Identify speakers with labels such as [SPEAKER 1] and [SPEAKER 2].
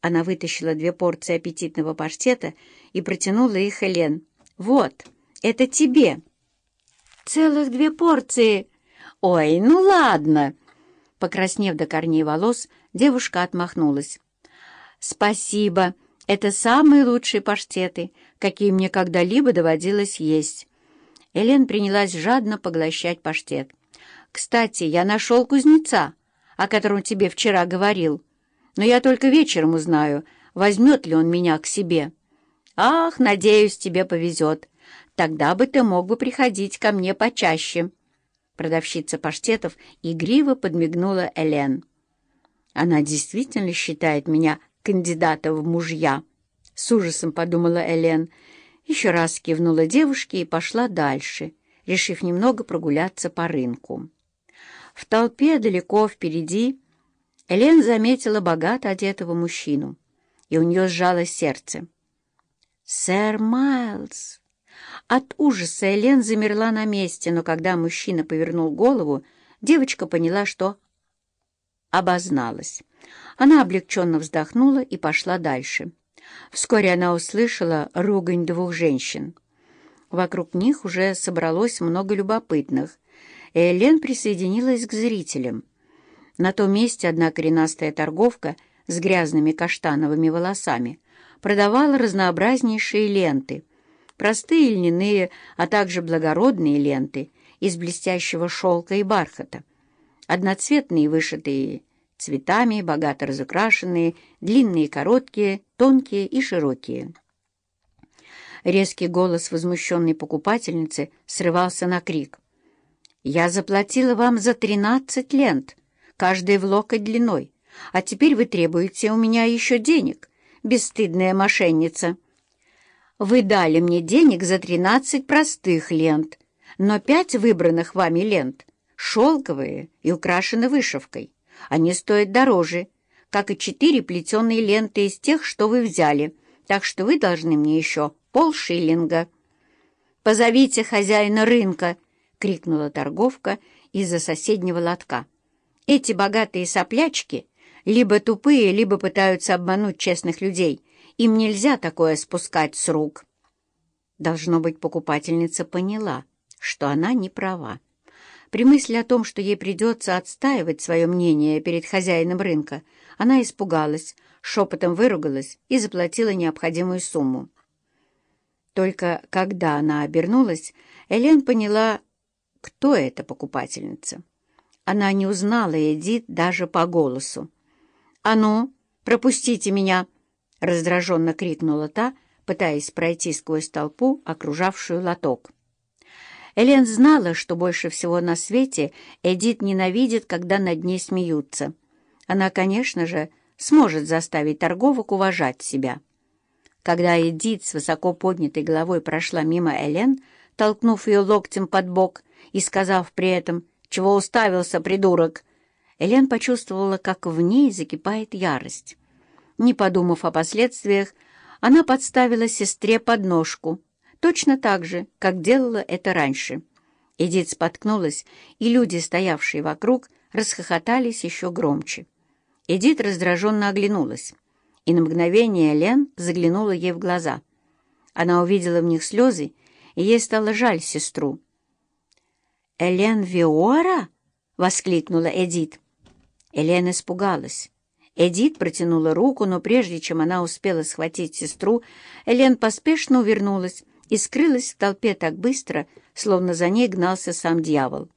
[SPEAKER 1] Она вытащила две порции аппетитного паштета и протянула их Элен. «Вот, это тебе!» «Целых две порции!» «Ой, ну ладно!» Покраснев до корней волос, девушка отмахнулась. «Спасибо, это самые лучшие паштеты, какие мне когда-либо доводилось есть». Элен принялась жадно поглощать паштет. «Кстати, я нашел кузнеца, о котором тебе вчера говорил, но я только вечером узнаю, возьмет ли он меня к себе. Ах, надеюсь, тебе повезет. Тогда бы ты мог бы приходить ко мне почаще». Продавщица паштетов игриво подмигнула Элен. «Она действительно считает меня кандидатом в мужья?» С ужасом подумала Элен. Еще раз кивнула девушке и пошла дальше, решив немного прогуляться по рынку. В толпе далеко впереди Элен заметила богато одетого мужчину, и у нее сжалось сердце. «Сэр Майлз!» От ужаса Элен замерла на месте, но когда мужчина повернул голову, девочка поняла, что обозналась. Она облегченно вздохнула и пошла дальше. Вскоре она услышала ругань двух женщин. Вокруг них уже собралось много любопытных, и Элен присоединилась к зрителям. На том месте одна коренастая торговка с грязными каштановыми волосами продавала разнообразнейшие ленты — простые льняные, а также благородные ленты из блестящего шелка и бархата, одноцветные вышитые цветами, богато разукрашенные, длинные, короткие, тонкие и широкие. Резкий голос возмущенной покупательницы срывался на крик. «Я заплатила вам за тринадцать лент, каждая в локоть длиной, а теперь вы требуете у меня еще денег, бесстыдная мошенница!» Вы дали мне денег за тринадцать простых лент, но пять выбранных вами лент шелковые и украшены вышивкой. Они стоят дороже, как и четыре плетеные ленты из тех, что вы взяли, так что вы должны мне еще полшиллинга. «Позовите хозяина рынка!» — крикнула торговка из-за соседнего лотка. «Эти богатые соплячки либо тупые, либо пытаются обмануть честных людей» Им нельзя такое спускать с рук. Должно быть, покупательница поняла, что она не права. При мысли о том, что ей придется отстаивать свое мнение перед хозяином рынка, она испугалась, шепотом выругалась и заплатила необходимую сумму. Только когда она обернулась, Элен поняла, кто эта покупательница. Она не узнала Эдит даже по голосу. «А ну, пропустите меня!» — раздраженно крикнула та, пытаясь пройти сквозь толпу, окружавшую лоток. Элен знала, что больше всего на свете Эдит ненавидит, когда над ней смеются. Она, конечно же, сможет заставить торговок уважать себя. Когда Эдит с высоко поднятой головой прошла мимо Элен, толкнув ее локтем под бок и сказав при этом «Чего уставился, придурок?», Элен почувствовала, как в ней закипает ярость. Не подумав о последствиях, она подставила сестре подножку, точно так же, как делала это раньше. Эдит споткнулась, и люди, стоявшие вокруг, расхохотались еще громче. Эдит раздраженно оглянулась, и на мгновение Лен заглянула ей в глаза. Она увидела в них слезы, и ей стало жаль сестру. «Элен Виора?» — воскликнула Эдит. Элен испугалась. Эдит протянула руку, но прежде чем она успела схватить сестру, Элен поспешно увернулась и скрылась в толпе так быстро, словно за ней гнался сам дьявол.